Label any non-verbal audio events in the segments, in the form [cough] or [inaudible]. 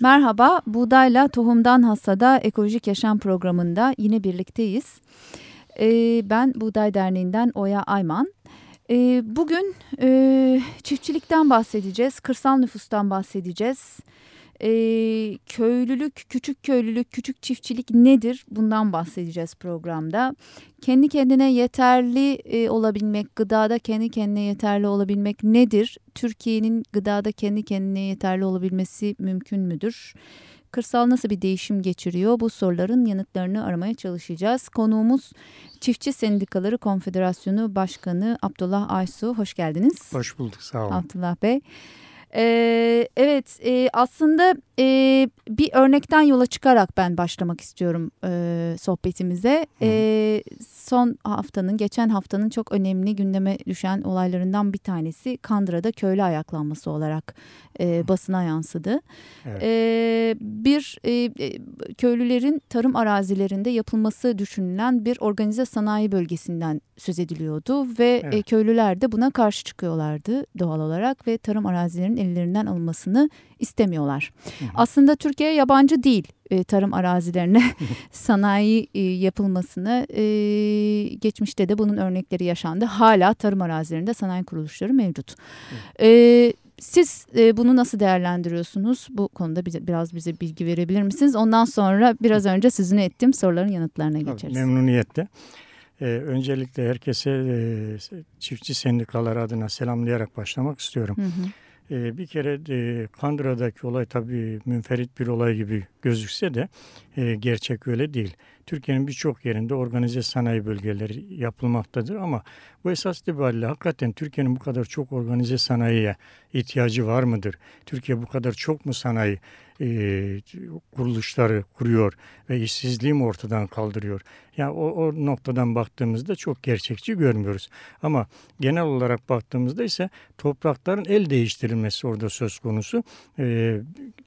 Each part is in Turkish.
Merhaba, Buğdayla Tohumdan Hasada Ekolojik Yaşam programında yine birlikteyiz. Ee, ben Buğday Derneği'nden Oya Ayman. Ee, bugün e, çiftçilikten bahsedeceğiz, kırsal nüfustan bahsedeceğiz. Ee, köylülük, küçük köylülük, küçük çiftçilik nedir? Bundan bahsedeceğiz programda. Kendi kendine yeterli e, olabilmek, gıdada kendi kendine yeterli olabilmek nedir? Türkiye'nin gıdada kendi kendine yeterli olabilmesi mümkün müdür? Kırsal nasıl bir değişim geçiriyor? Bu soruların yanıtlarını aramaya çalışacağız. Konuğumuz Çiftçi Sendikaları Konfederasyonu Başkanı Abdullah Aysu. Hoş geldiniz. Hoş bulduk sağ olun. Abdullah Bey. Ee, evet e, aslında e, bir örnekten yola çıkarak ben başlamak istiyorum e, sohbetimize. E, son haftanın geçen haftanın çok önemli gündeme düşen olaylarından bir tanesi Kandıra'da köylü ayaklanması olarak e, basına yansıdı. Evet. E, bir e, köylülerin tarım arazilerinde yapılması düşünülen bir organize sanayi bölgesinden söz ediliyordu ve evet. e, köylüler de buna karşı çıkıyorlardı doğal olarak ve tarım arazilerinin ellerinden alınmasını istemiyorlar. Hı hı. Aslında Türkiye yabancı değil e, tarım arazilerine [laughs] sanayi e, yapılmasını e, geçmişte de bunun örnekleri yaşandı. Hala tarım arazilerinde sanayi kuruluşları mevcut. E, siz e, bunu nasıl değerlendiriyorsunuz? Bu konuda bize, biraz bize bilgi verebilir misiniz? Ondan sonra biraz önce sözünü ettim soruların yanıtlarına geçeriz. Memnuniyetle. Ee, öncelikle herkese e, çiftçi sendikaları adına selamlayarak başlamak istiyorum. Hı hı. E, bir kere e, Kandıra'daki olay tabii münferit bir olay gibi gözükse de e, gerçek öyle değil. Türkiye'nin birçok yerinde organize sanayi bölgeleri yapılmaktadır ama bu esas itibariyle hakikaten Türkiye'nin bu kadar çok organize sanayiye ihtiyacı var mıdır? Türkiye bu kadar çok mu sanayi e, kuruluşları kuruyor ve işsizliği mi ortadan kaldırıyor? Yani o, o noktadan baktığımızda çok gerçekçi görmüyoruz. Ama genel olarak baktığımızda ise toprakların el değiştirilmesi orada söz konusu. E,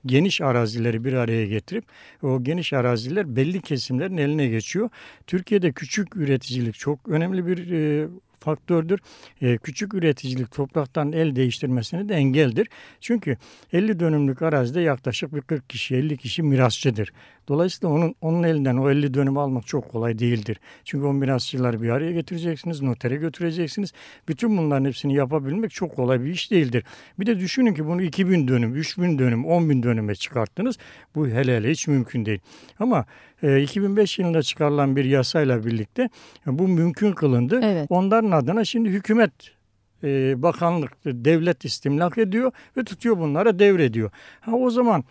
geniş arazileri bir araya getirip o geniş araziler belli kesimlerin eline geçiyor. Türkiye'de küçük üreticilik çok önemli bir e, faktördür. E, küçük üreticilik topraktan el değiştirmesine de engeldir. Çünkü 50 dönümlük arazide yaklaşık bir 40 kişi 50 kişi mirasçıdır. Dolayısıyla onun onun elinden o 50 dönüm almak çok kolay değildir. Çünkü o mirasçıları bir araya getireceksiniz, notere götüreceksiniz. Bütün bunların hepsini yapabilmek çok kolay bir iş değildir. Bir de düşünün ki bunu 2000 dönüm, 3000 dönüm, 10.000 dönüme çıkarttınız. Bu hele hele hiç mümkün değil. Ama e, 2005 yılında çıkarılan bir yasayla birlikte bu mümkün kılındı. Evet. Onların adına şimdi hükümet e, bakanlık, devlet istimlak ediyor ve tutuyor bunlara devrediyor. Ha o zaman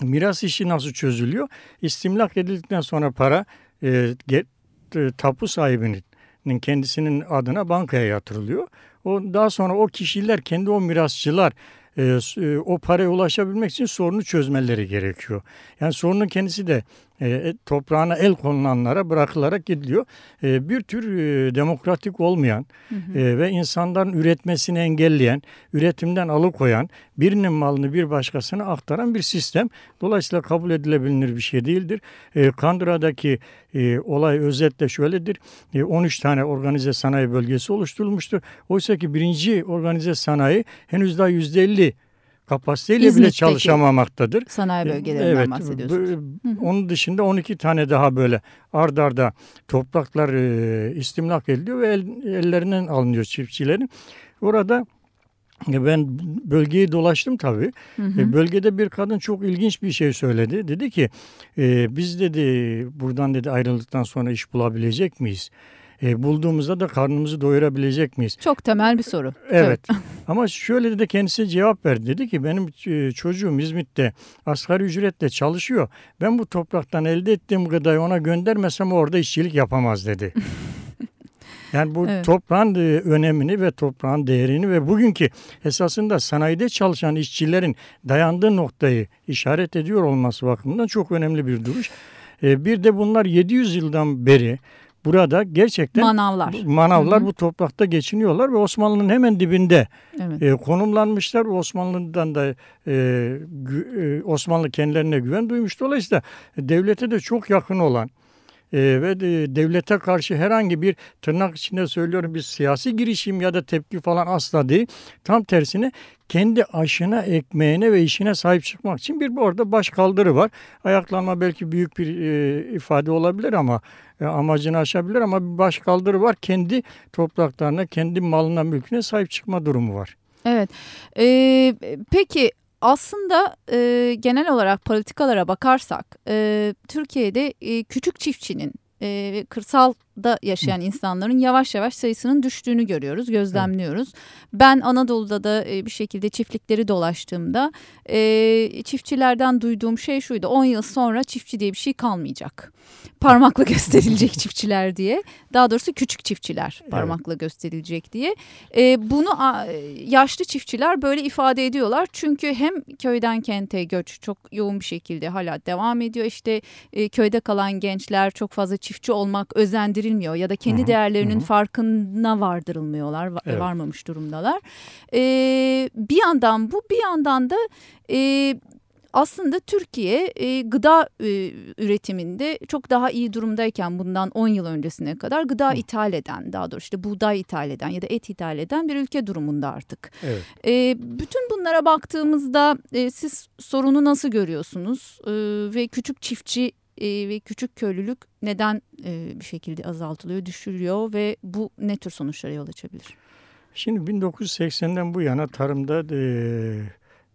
miras işi nasıl çözülüyor? İstimlak edildikten sonra para e, get, e, tapu sahibinin kendisinin adına bankaya yatırılıyor. O daha sonra o kişiler kendi o mirasçılar e, e, o paraya ulaşabilmek için sorunu çözmeleri gerekiyor. Yani sorunun kendisi de e, toprağına el konulanlara bırakılarak gidiliyor. E, bir tür e, demokratik olmayan hı hı. E, ve insanların üretmesini engelleyen, üretimden alıkoyan, birinin malını bir başkasına aktaran bir sistem. Dolayısıyla kabul edilebilir bir şey değildir. E, Kandıra'daki e, olay özetle şöyledir. E, 13 tane organize sanayi bölgesi oluşturulmuştur. Oysa ki birinci organize sanayi henüz daha %50 kapasiteyle İzmit'teki bile çalışamamaktadır. Sanayi bölgelerinden evet, bahsediyorsunuz. Bu, onun dışında 12 tane daha böyle ard arda topraklar e, istimlak ediliyor ve el, ellerinden alınıyor çiftçilerin. Orada e, ben bölgeyi dolaştım tabii. Hı hı. E, bölgede bir kadın çok ilginç bir şey söyledi. Dedi ki e, biz dedi buradan dedi ayrıldıktan sonra iş bulabilecek miyiz? E, bulduğumuzda da karnımızı doyurabilecek miyiz? Çok temel bir soru. Evet. [laughs] Ama şöyle de kendisi cevap verdi. Dedi ki benim e, çocuğum İzmit'te asgari ücretle çalışıyor. Ben bu topraktan elde ettiğim gıdayı ona göndermesem orada işçilik yapamaz dedi. [laughs] Yani bu evet. toprağın e, önemini ve toprağın değerini ve bugünkü esasında sanayide çalışan işçilerin dayandığı noktayı işaret ediyor olması bakımından çok önemli bir duruş. E, bir de bunlar 700 yıldan beri burada gerçekten manavlar, manavlar Hı -hı. bu toprakta geçiniyorlar ve Osmanlı'nın hemen dibinde evet. e, konumlanmışlar. Osmanlı'dan da e, e, Osmanlı kendilerine güven duymuş. Dolayısıyla devlete de çok yakın olan e, ve de, devlete karşı herhangi bir tırnak içinde söylüyorum bir siyasi girişim ya da tepki falan asla değil. Tam tersine kendi aşına, ekmeğine ve işine sahip çıkmak için bir orada baş kaldırı var. Ayaklanma belki büyük bir e, ifade olabilir ama e, amacını aşabilir ama bir baş kaldırı var. Kendi topraklarına, kendi malına, mülküne sahip çıkma durumu var. Evet. Ee, peki aslında e, genel olarak politikalara bakarsak e, Türkiye'de e, küçük çiftçinin e, kırsalda yaşayan insanların yavaş yavaş sayısının düştüğünü görüyoruz, gözlemliyoruz. Evet. Ben Anadolu'da da e, bir şekilde çiftlikleri dolaştığımda e, çiftçilerden duyduğum şey şuydu. 10 yıl sonra çiftçi diye bir şey kalmayacak. Parmakla gösterilecek [laughs] çiftçiler diye. Daha doğrusu küçük çiftçiler parmakla evet. gösterilecek diye. E, bunu a, yaşlı çiftçiler böyle ifade ediyorlar. Çünkü hem köyden kente göç çok yoğun bir şekilde hala devam ediyor. İşte e, köyde kalan gençler çok fazla çiftçi olmak özendirilmiyor ya da kendi Hı -hı. değerlerinin Hı -hı. farkına vardırılmıyorlar, evet. varmamış durumdalar. E, bir yandan bu bir yandan da e, aslında Türkiye e, gıda e, üretiminde çok daha iyi durumdayken bundan 10 yıl öncesine kadar gıda Hı. ithal eden daha doğrusu işte buğday ithal eden ya da et ithal eden bir ülke durumunda artık. Evet. E, bütün bunlara baktığımızda e, siz sorunu nasıl görüyorsunuz e, ve küçük çiftçi e, ve küçük köylülük neden e, bir şekilde azaltılıyor, düşürüyor ve bu ne tür sonuçlara yol açabilir? Şimdi 1980'den bu yana tarımda e,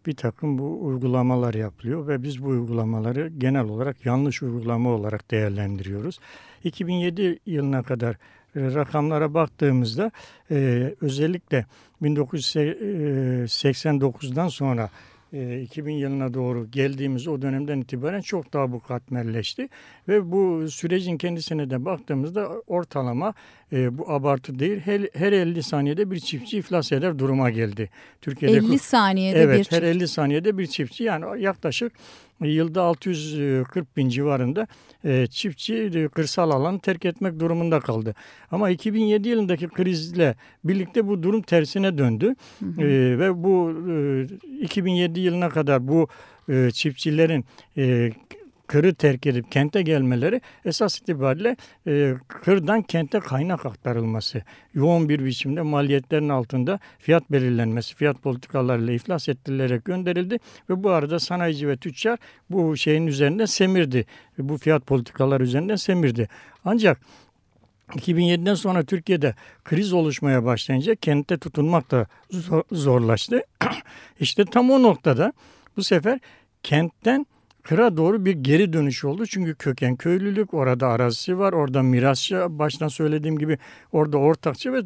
bir takım bu uygulamalar yapılıyor ve biz bu uygulamaları genel olarak yanlış uygulama olarak değerlendiriyoruz. 2007 yılına kadar e, rakamlara baktığımızda e, özellikle 1989'dan sonra 2000 e, yılına doğru geldiğimiz o dönemden itibaren çok daha bu katmerleşti. Ve bu sürecin kendisine de baktığımızda ortalama e, bu abartı değil her, her 50 saniyede bir çiftçi iflas eder duruma geldi. Türkiye'de 50 saniyede evet, bir çiftçi. her 50 saniyede bir çiftçi yani yaklaşık yılda 640 bin civarında e, çiftçi e, kırsal alanı terk etmek durumunda kaldı. Ama 2007 yılındaki krizle birlikte bu durum tersine döndü. Hı hı. E, ve bu e, 2007 yılına kadar bu e, çiftçilerin e, kırı terk edip kente gelmeleri esas itibariyle e, kırdan kente kaynak aktarılması, yoğun bir biçimde maliyetlerin altında fiyat belirlenmesi, fiyat politikalarıyla iflas ettirilerek gönderildi ve bu arada sanayici ve tüccar bu şeyin üzerinde semirdi. Bu fiyat politikalar üzerinden semirdi. Ancak 2007'den sonra Türkiye'de kriz oluşmaya başlayınca kente tutunmak da zorlaştı. [clears throat] İşte tam o noktada bu sefer kentten kıra doğru bir geri dönüş oldu. Çünkü köken köylülük, orada arazisi var, orada mirasçı, baştan söylediğim gibi orada ortakçı ve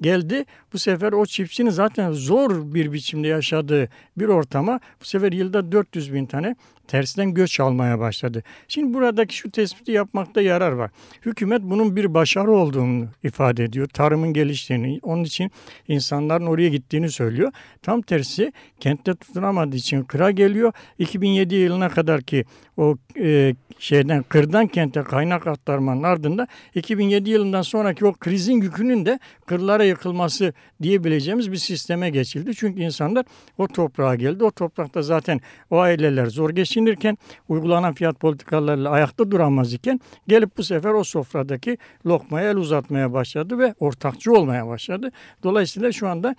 geldi. Bu sefer o çiftçinin zaten zor bir biçimde yaşadığı bir ortama bu sefer yılda 400 bin tane tersten göç almaya başladı. Şimdi buradaki şu tespiti yapmakta yarar var. Hükümet bunun bir başarı olduğunu ifade ediyor. Tarımın geliştiğini, onun için insanların oraya gittiğini söylüyor. Tam tersi kentte tutunamadığı için kıra geliyor. 2007 yılına kadar ki o e, şeyden kırdan kente kaynak aktarmanın ardında 2007 yılından sonraki o krizin yükünün de kırlara yıkılması diyebileceğimiz bir sisteme geçildi. Çünkü insanlar o toprağa geldi. O toprakta zaten o aileler zor geçinirken uygulanan fiyat politikalarıyla ayakta duramaz iken gelip bu sefer o sofradaki lokmaya el uzatmaya başladı ve ortakçı olmaya başladı. Dolayısıyla şu anda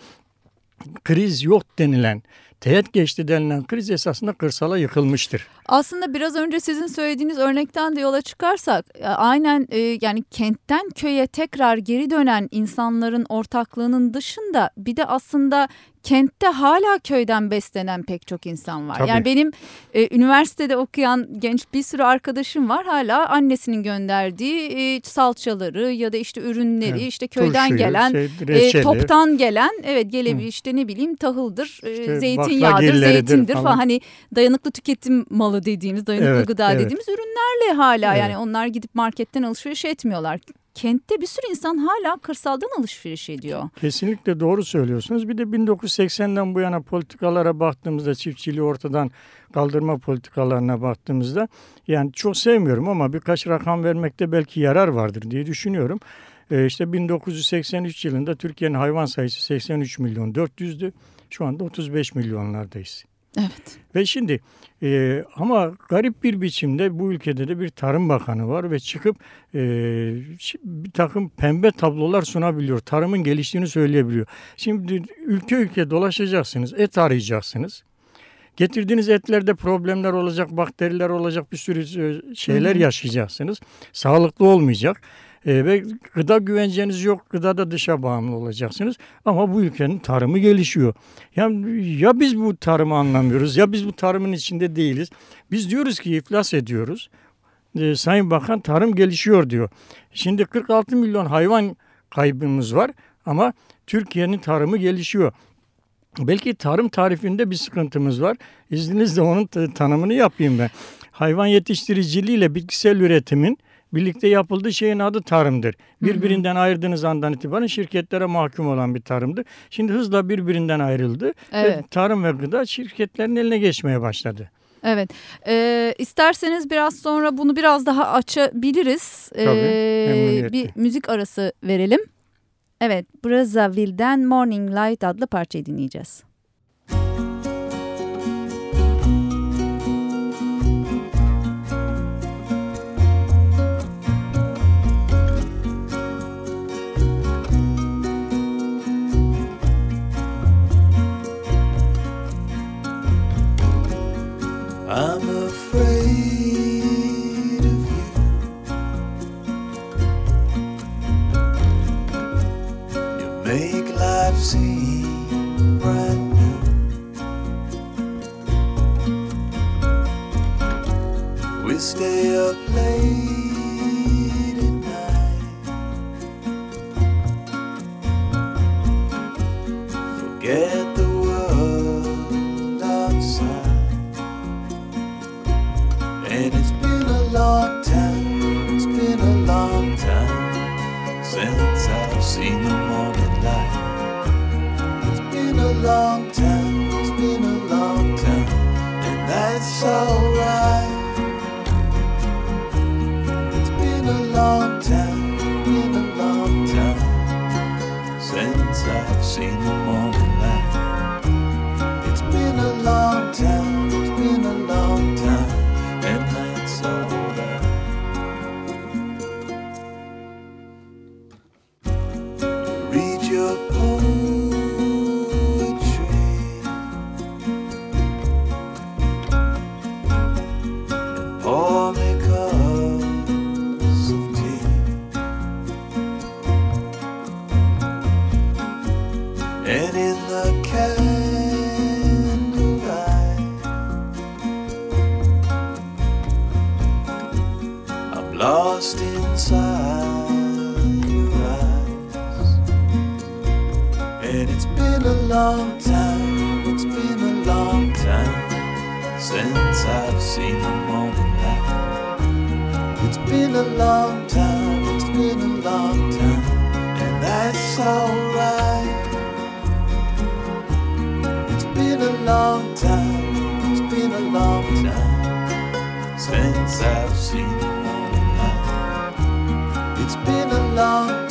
kriz yok denilen teğet geçti denilen kriz esasında kırsala yıkılmıştır. Aslında biraz önce sizin söylediğiniz örnekten de yola çıkarsak e, aynen e, yani kentten köye tekrar geri dönen insanların ortaklığının dışında bir de aslında kentte hala köyden beslenen pek çok insan var. Tabii. Yani benim e, üniversitede okuyan genç bir sürü arkadaşım var. Hala annesinin gönderdiği e, salçaları ya da işte ürünleri evet. işte köyden Turşuyu, gelen şey, e, toptan gelen evet gelebilir işte ne bileyim tahıldır, e, işte zeytinyağıdır, zeytindir falan. falan. Hani dayanıklı tüketim malı dediğimiz, dayanıklı evet, gıda evet. dediğimiz ürünlerle hala evet. yani onlar gidip marketten alışveriş etmiyorlar kentte bir sürü insan hala kırsaldan alışveriş ediyor. Kesinlikle doğru söylüyorsunuz. Bir de 1980'den bu yana politikalara baktığımızda çiftçiliği ortadan kaldırma politikalarına baktığımızda yani çok sevmiyorum ama birkaç rakam vermekte belki yarar vardır diye düşünüyorum. Ee, işte 1983 yılında Türkiye'nin hayvan sayısı 83 milyon 400'dü. Şu anda 35 milyonlardayız. Evet. Ve şimdi e, ama garip bir biçimde bu ülkede de bir Tarım Bakanı var ve çıkıp e, bir takım pembe tablolar sunabiliyor. Tarımın geliştiğini söyleyebiliyor. Şimdi ülke ülke dolaşacaksınız, et arayacaksınız. Getirdiğiniz etlerde problemler olacak, bakteriler olacak, bir sürü e, şeyler yaşayacaksınız. Sağlıklı olmayacak. E, ve gıda güvenceniz yok, gıda da dışa bağımlı olacaksınız. Ama bu ülkenin tarımı gelişiyor. Yani ya biz bu tarımı anlamıyoruz ya biz bu tarımın içinde değiliz. Biz diyoruz ki iflas ediyoruz. E, Sayın Bakan tarım gelişiyor diyor. Şimdi 46 milyon hayvan kaybımız var ama Türkiye'nin tarımı gelişiyor. Belki tarım tarifinde bir sıkıntımız var. İzninizle onun tanımını yapayım ben. Hayvan yetiştiriciliği ile bitkisel üretimin birlikte yapıldığı şeyin adı tarımdır. Birbirinden hı hı. ayırdığınız andan itibaren şirketlere mahkum olan bir tarımdı. Şimdi hızla birbirinden ayrıldı. Evet. Ve tarım ve gıda şirketlerin eline geçmeye başladı. Evet. Ee, isterseniz biraz sonra bunu biraz daha açabiliriz. Tabii. Ee, bir müzik arası verelim. Evet, Brazzaville'den Morning Light adlı parçayı dinleyeceğiz. I'm afraid of you. You make life seem been a long time, it's been a long time, and that's alright. It's been a long time, it's been a long time since I've seen you. It's been a long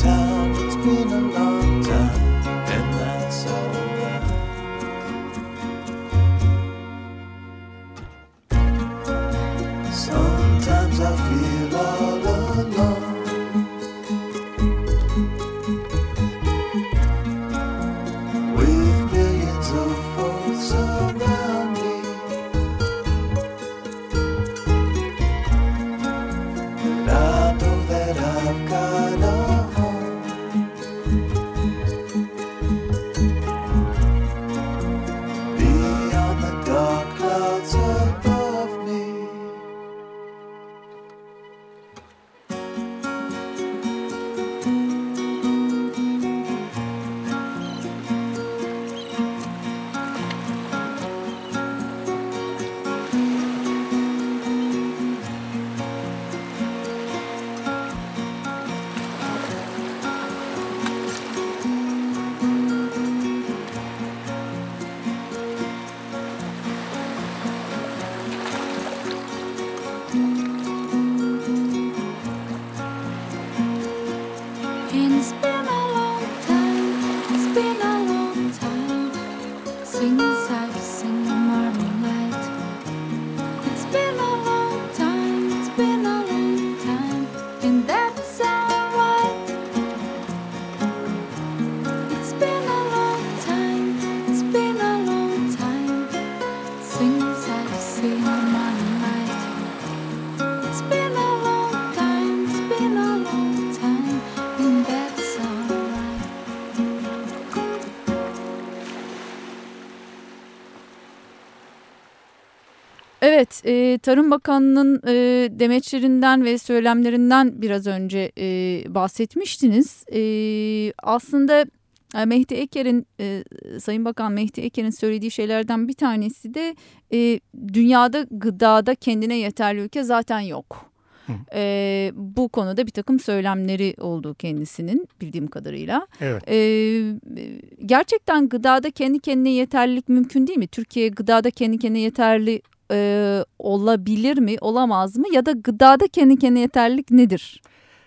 Swing sabe sing. E, Tarım Bakanı'nın e, demeçlerinden ve söylemlerinden biraz önce e, bahsetmiştiniz. E, aslında e, Mehdi Eker'in, e, Sayın Bakan Mehdi Eker'in söylediği şeylerden bir tanesi de e, dünyada gıdada kendine yeterli ülke zaten yok. E, bu konuda bir takım söylemleri olduğu kendisinin bildiğim kadarıyla. Evet. E, gerçekten gıdada kendi kendine yeterlilik mümkün değil mi? Türkiye gıdada kendi kendine yeterli e, olabilir mi, olamaz mı? Ya da gıdada kendi kendine yeterlilik nedir?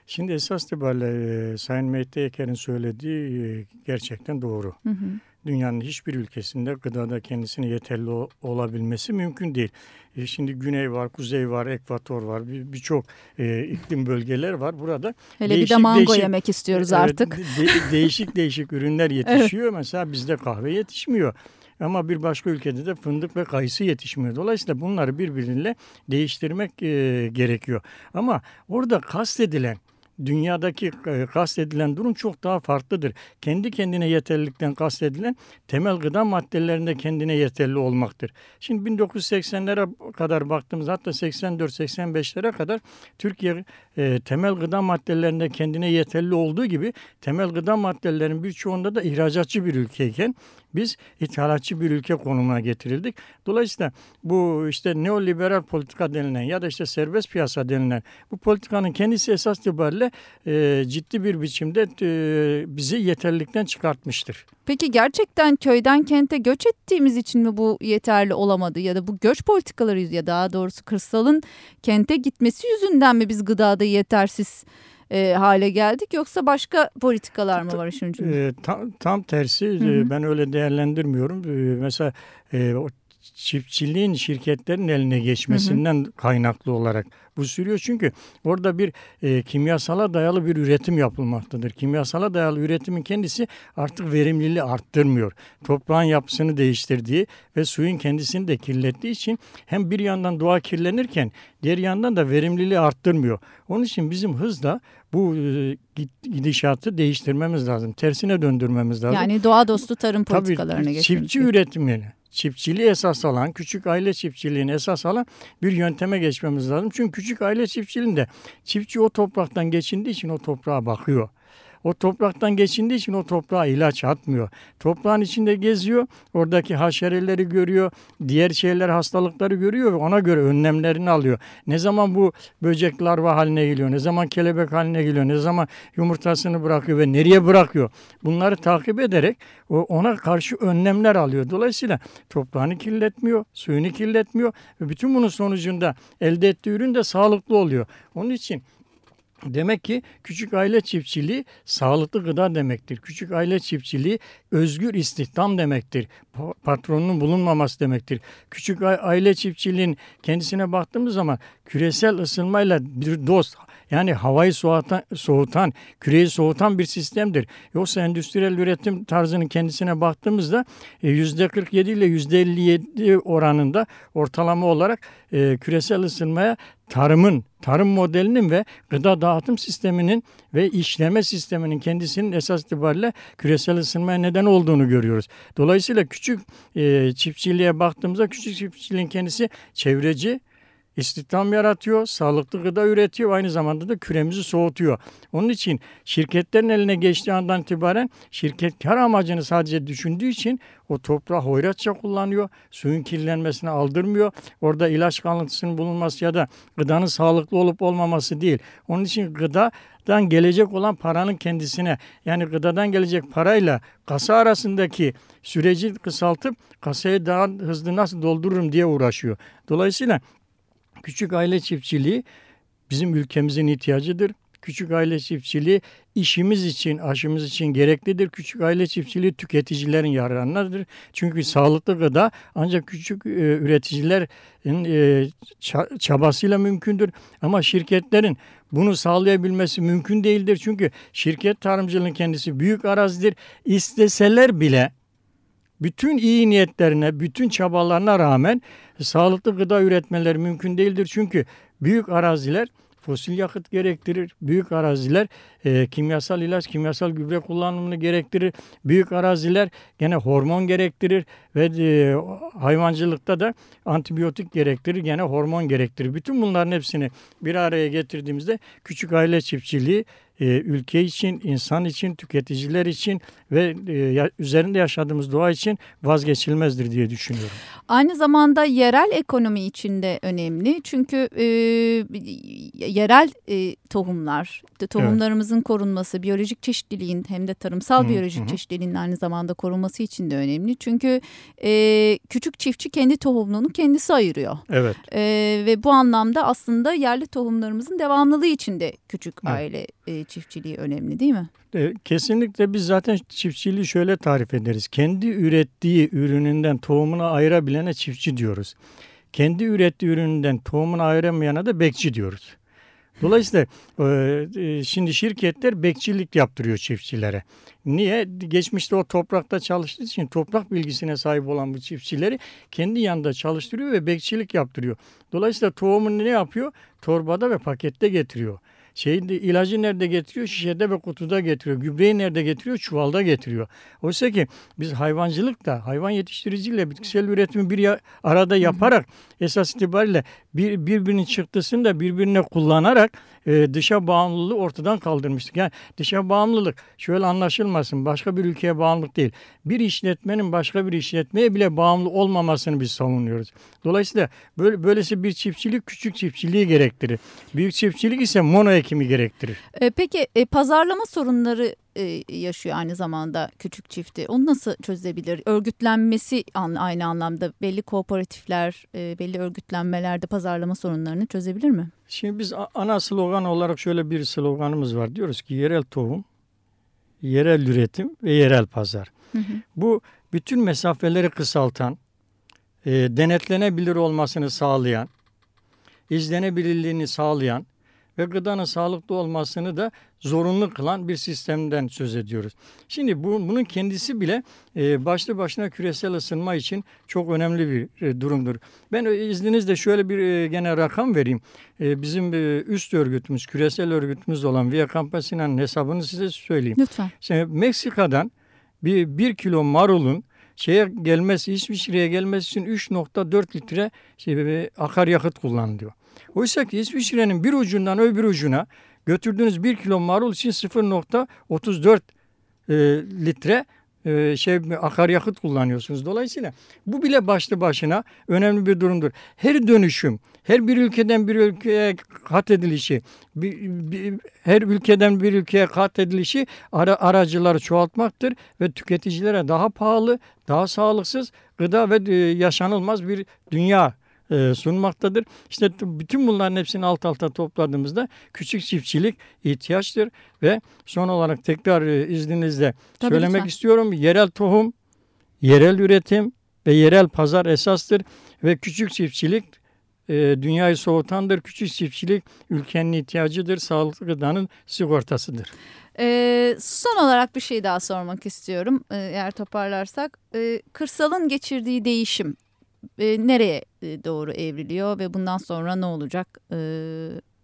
Şimdi esas itibariyle e, Sayın Mehdi Eker'in söylediği e, gerçekten doğru. Hı hı. Dünyanın hiçbir ülkesinde gıdada kendisine yeterli o, olabilmesi mümkün değil. E, şimdi güney var, kuzey var, ekvator var, birçok bir e, iklim bölgeler var. Burada Hele değişik, bir de mango değişik, yemek istiyoruz artık. De, değişik değişik ürünler yetişiyor. [laughs] evet. Mesela bizde kahve yetişmiyor. Ama bir başka ülkede de fındık ve kayısı yetişmiyor. Dolayısıyla bunları birbiriyle değiştirmek e, gerekiyor. Ama orada kastedilen dünyadaki e, kastedilen durum çok daha farklıdır. Kendi kendine yeterlilikten kastedilen temel gıda maddelerinde kendine yeterli olmaktır. Şimdi 1980'lere kadar baktığımız hatta 84-85'lere kadar Türkiye e, temel gıda maddelerinde kendine yeterli olduğu gibi temel gıda maddelerinin birçoğunda da ihracatçı bir ülkeyken biz ithalatçı bir ülke konumuna getirildik. Dolayısıyla bu işte neoliberal politika denilen ya da işte serbest piyasa denilen bu politikanın kendisi esas itibariyle e, ciddi bir biçimde e, bizi yeterlilikten çıkartmıştır. Peki gerçekten köyden kente göç ettiğimiz için mi bu yeterli olamadı ya da bu göç politikaları ya daha doğrusu kırsalın kente gitmesi yüzünden mi biz gıdada yetersiz e, hale geldik yoksa başka politikalar mı var işin ucunda? E, tam, tam tersi hı hı. ben öyle değerlendirmiyorum. E, mesela e, çiftçiliğin şirketlerin eline geçmesinden hı hı. kaynaklı olarak bu sürüyor. Çünkü orada bir e, kimyasala dayalı bir üretim yapılmaktadır. Kimyasala dayalı üretimin kendisi artık verimliliği arttırmıyor. Toprağın yapısını değiştirdiği ve suyun kendisini de kirlettiği için hem bir yandan doğa kirlenirken diğer yandan da verimliliği arttırmıyor. Onun için bizim hızla bu e, gidişatı değiştirmemiz lazım. Tersine döndürmemiz lazım. Yani doğa dostu tarım politikalarına geçmemiz. Çiftçi üretimini çiftçiliği esas alan, küçük aile çiftçiliğini esas alan bir yönteme geçmemiz lazım. Çünkü küçük aile çiftçiliğinde çiftçi o topraktan geçindiği için o toprağa bakıyor. O topraktan geçindiği için o toprağa ilaç atmıyor. Toprağın içinde geziyor, oradaki haşereleri görüyor, diğer şeyler hastalıkları görüyor ve ona göre önlemlerini alıyor. Ne zaman bu böcek larva haline geliyor, ne zaman kelebek haline geliyor, ne zaman yumurtasını bırakıyor ve nereye bırakıyor. Bunları takip ederek ona karşı önlemler alıyor. Dolayısıyla toprağını kirletmiyor, suyunu kirletmiyor ve bütün bunun sonucunda elde ettiği ürün de sağlıklı oluyor. Onun için Demek ki küçük aile çiftçiliği sağlıklı gıda demektir. Küçük aile çiftçiliği özgür istihdam demektir. Patronunun bulunmaması demektir. Küçük aile çiftçiliğin kendisine baktığımız zaman küresel ısınmayla bir dost yani havayı soğutan, soğutan, küreyi soğutan bir sistemdir. Yoksa endüstriyel üretim tarzının kendisine baktığımızda %47 e, ile %57 oranında ortalama olarak e, küresel ısınmaya tarımın, tarım modelinin ve gıda dağıtım sisteminin ve işleme sisteminin kendisinin esas itibariyle küresel ısınmaya neden olduğunu görüyoruz. Dolayısıyla küçük e, çiftçiliğe baktığımızda küçük çiftçiliğin kendisi çevreci, istihdam yaratıyor, sağlıklı gıda üretiyor, aynı zamanda da küremizi soğutuyor. Onun için şirketlerin eline geçtiği andan itibaren şirket kar amacını sadece düşündüğü için o toprağı hoyratça kullanıyor, suyun kirlenmesini aldırmıyor. Orada ilaç kalıntısının bulunması ya da gıdanın sağlıklı olup olmaması değil. Onun için gıdadan gelecek olan paranın kendisine yani gıdadan gelecek parayla kasa arasındaki süreci kısaltıp kasayı daha hızlı nasıl doldururum diye uğraşıyor. Dolayısıyla Küçük aile çiftçiliği bizim ülkemizin ihtiyacıdır. Küçük aile çiftçiliği işimiz için, aşımız için gereklidir. Küçük aile çiftçiliği tüketicilerin yararınadır. Çünkü sağlıklı gıda ancak küçük e, üreticilerin e, çabasıyla mümkündür. Ama şirketlerin bunu sağlayabilmesi mümkün değildir. Çünkü şirket tarımcılığın kendisi büyük arazidir. İsteseler bile bütün iyi niyetlerine, bütün çabalarına rağmen sağlıklı gıda üretmeleri mümkün değildir. Çünkü büyük araziler fosil yakıt gerektirir. Büyük araziler e, kimyasal ilaç, kimyasal gübre kullanımını gerektirir. Büyük araziler gene hormon gerektirir ve e, hayvancılıkta da antibiyotik gerektirir, gene hormon gerektirir. Bütün bunların hepsini bir araya getirdiğimizde küçük aile çiftçiliği e, ülke için, insan için, tüketiciler için ve e, üzerinde yaşadığımız doğa için vazgeçilmezdir diye düşünüyorum. Aynı zamanda yerel ekonomi için de önemli. Çünkü e, yerel e, tohumlar, tohumlarımızın evet. korunması, biyolojik çeşitliliğin hem de tarımsal hı, biyolojik hı. çeşitliliğin aynı zamanda korunması için de önemli. Çünkü e, küçük çiftçi kendi tohumluğunu kendisi ayırıyor. Evet. E, ve bu anlamda aslında yerli tohumlarımızın devamlılığı için de küçük evet. aile e, çiftçiliği önemli değil mi? Kesinlikle biz zaten çiftçiliği şöyle tarif ederiz. Kendi ürettiği ürününden tohumunu ayırabilene çiftçi diyoruz. Kendi ürettiği ürününden tohumunu ayıramayana da bekçi diyoruz. Dolayısıyla e, e, şimdi şirketler bekçilik yaptırıyor çiftçilere. Niye? Geçmişte o toprakta çalıştığı için toprak bilgisine sahip olan bu çiftçileri kendi yanında çalıştırıyor ve bekçilik yaptırıyor. Dolayısıyla tohumunu ne yapıyor? Torbada ve pakette getiriyor. Şeyin ilacı nerede getiriyor? Şişede ve kutuda getiriyor. Gübreyi nerede getiriyor? Çuvalda getiriyor. Oysa ki biz hayvancılık da hayvan yetiştiriciyle bitkisel üretimi bir arada yaparak esas itibariyle bir, birbirinin çıktısını da birbirine kullanarak e, dışa bağımlılığı ortadan kaldırmıştık. Yani dışa bağımlılık şöyle anlaşılmasın başka bir ülkeye bağımlılık değil. Bir işletmenin başka bir işletmeye bile bağımlı olmamasını biz savunuyoruz. Dolayısıyla böyle böylesi bir çiftçilik küçük çiftçiliği gerektirir. Büyük çiftçilik ise mono ekimi gerektirir. E, peki e, pazarlama sorunları e, yaşıyor aynı zamanda küçük çifti. Onu nasıl çözebilir? Örgütlenmesi aynı anlamda belli kooperatifler, e, belli örgütlenmelerde pazarlama sorunlarını çözebilir mi? Şimdi biz ana slogan olarak şöyle bir sloganımız var. Diyoruz ki yerel tohum, yerel üretim ve yerel pazar. Hı hı. Bu bütün mesafeleri kısaltan, e, denetlenebilir olmasını sağlayan, izlenebilirliğini sağlayan ve gıdanın sağlıklı olmasını da zorunlu kılan bir sistemden söz ediyoruz. Şimdi bu, bunun kendisi bile e, başlı başına küresel ısınma için çok önemli bir e, durumdur. Ben e, izninizle şöyle bir e, gene rakam vereyim. E, bizim e, üst örgütümüz, küresel örgütümüz olan Via Campesina'nın hesabını size söyleyeyim. Lütfen. Şimdi Meksika'dan bir, bir kilo marulun şeye gelmesi, İsviçre'ye gelmesi için 3.4 litre şey, akaryakıt kullanılıyor. Oysa ki İsviçre'nin bir ucundan öbür ucuna götürdüğünüz bir kilo marul için 0.34 e, litre e, şey akaryakıt kullanıyorsunuz. Dolayısıyla bu bile başlı başına önemli bir durumdur. Her dönüşüm, her bir ülkeden bir ülkeye kat edilişi, bir, bir, her ülkeden bir ülkeye kat edilişi ara, aracıları çoğaltmaktır ve tüketicilere daha pahalı, daha sağlıksız gıda ve e, yaşanılmaz bir dünya e, sunmaktadır. İşte bütün bunların hepsini alt alta topladığımızda küçük çiftçilik ihtiyaçtır ve son olarak tekrar e, izninizle Tabii söylemek lütfen. istiyorum. Yerel tohum, yerel üretim ve yerel pazar esastır ve küçük çiftçilik e, dünyayı soğutandır. Küçük çiftçilik ülkenin ihtiyacıdır. Sağlıklı gıdanın sigortasıdır. Ee, son olarak bir şey daha sormak istiyorum eğer toparlarsak. Ee, kırsalın geçirdiği değişim e, nereye e, doğru evriliyor ve bundan sonra ne olacak e,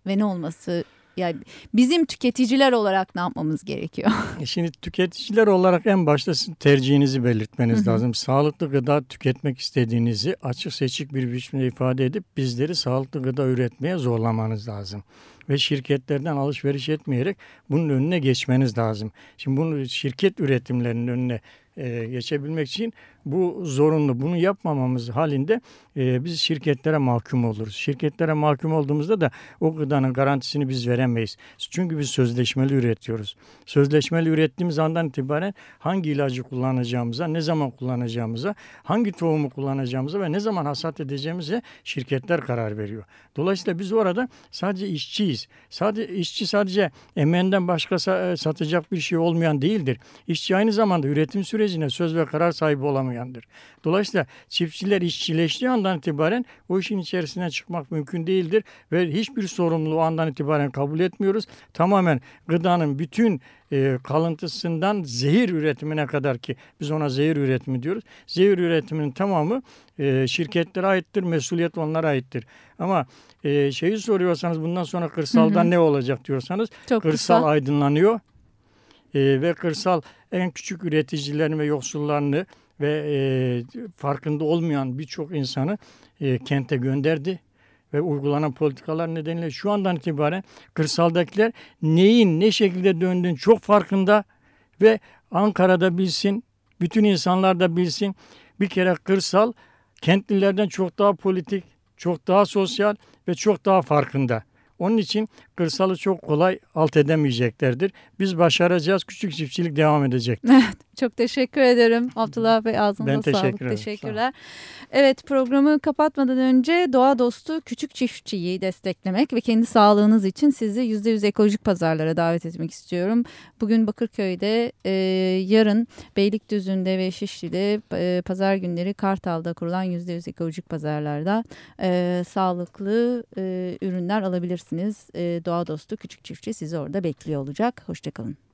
ve ne olması yani bizim tüketiciler olarak ne yapmamız gerekiyor? [laughs] E, şimdi tüketiciler olarak en başta tercihinizi belirtmeniz lazım. Sağlıklı gıda tüketmek istediğinizi açık seçik bir biçimde ifade edip bizleri sağlıklı gıda üretmeye zorlamanız lazım. Ve şirketlerden alışveriş etmeyerek bunun önüne geçmeniz lazım. Şimdi bunu şirket üretimlerinin önüne e, geçebilmek için bu zorunlu. Bunu yapmamamız halinde e, biz şirketlere mahkum oluruz. Şirketlere mahkum olduğumuzda da o gıdanın garantisini biz veremeyiz. Çünkü biz sözleşmeli üretiyoruz. Sözleşmeli ürettiğimiz andan itibaren hangi ilacı kullanacağımıza, ne zaman kullanacağımıza, hangi tohumu kullanacağımıza ve ne zaman hasat edeceğimize şirketler karar veriyor. Dolayısıyla biz orada sadece işçiyiz. Sadece işçi sadece emeğinden başka satacak bir şey olmayan değildir. İşçi aynı zamanda üretim sürecine söz ve karar sahibi olamıyor olmayandır. Dolayısıyla çiftçiler işçileştiği andan itibaren o işin içerisinden çıkmak mümkün değildir ve hiçbir sorumluluğu andan itibaren kabul etmiyoruz. Tamamen gıdanın bütün e, kalıntısından zehir üretimine kadar ki biz ona zehir üretimi diyoruz. Zehir üretiminin tamamı e, şirketlere aittir, mesuliyet onlara aittir. Ama e, şeyi soruyorsanız bundan sonra kırsalda hı hı. ne olacak diyorsanız Çok kırsal kısa. aydınlanıyor e, ve kırsal en küçük üreticilerini ve yoksullarını ve e, farkında olmayan birçok insanı e, kente gönderdi ve uygulanan politikalar nedeniyle şu andan itibaren kırsaldakiler neyin ne şekilde döndüğünün çok farkında ve Ankara'da bilsin, bütün insanlar da bilsin. Bir kere kırsal kentlilerden çok daha politik, çok daha sosyal ve çok daha farkında. Onun için kırsalı çok kolay alt edemeyeceklerdir. Biz başaracağız. Küçük çiftçilik devam edecek. Çok teşekkür ederim. Abdullah Bey ağzınıza ben teşekkür sağlık. Ederim. Teşekkürler. Evet programı kapatmadan önce doğa dostu küçük çiftçiyi desteklemek ve kendi sağlığınız için sizi %100 ekolojik pazarlara davet etmek istiyorum. Bugün Bakırköy'de, e, yarın Beylikdüzü'nde ve Şişli'de e, pazar günleri Kartal'da kurulan %100 ekolojik pazarlarda e, sağlıklı e, ürünler alabilirsiniz. E, doğa dostu küçük çiftçi sizi orada bekliyor olacak. Hoşçakalın.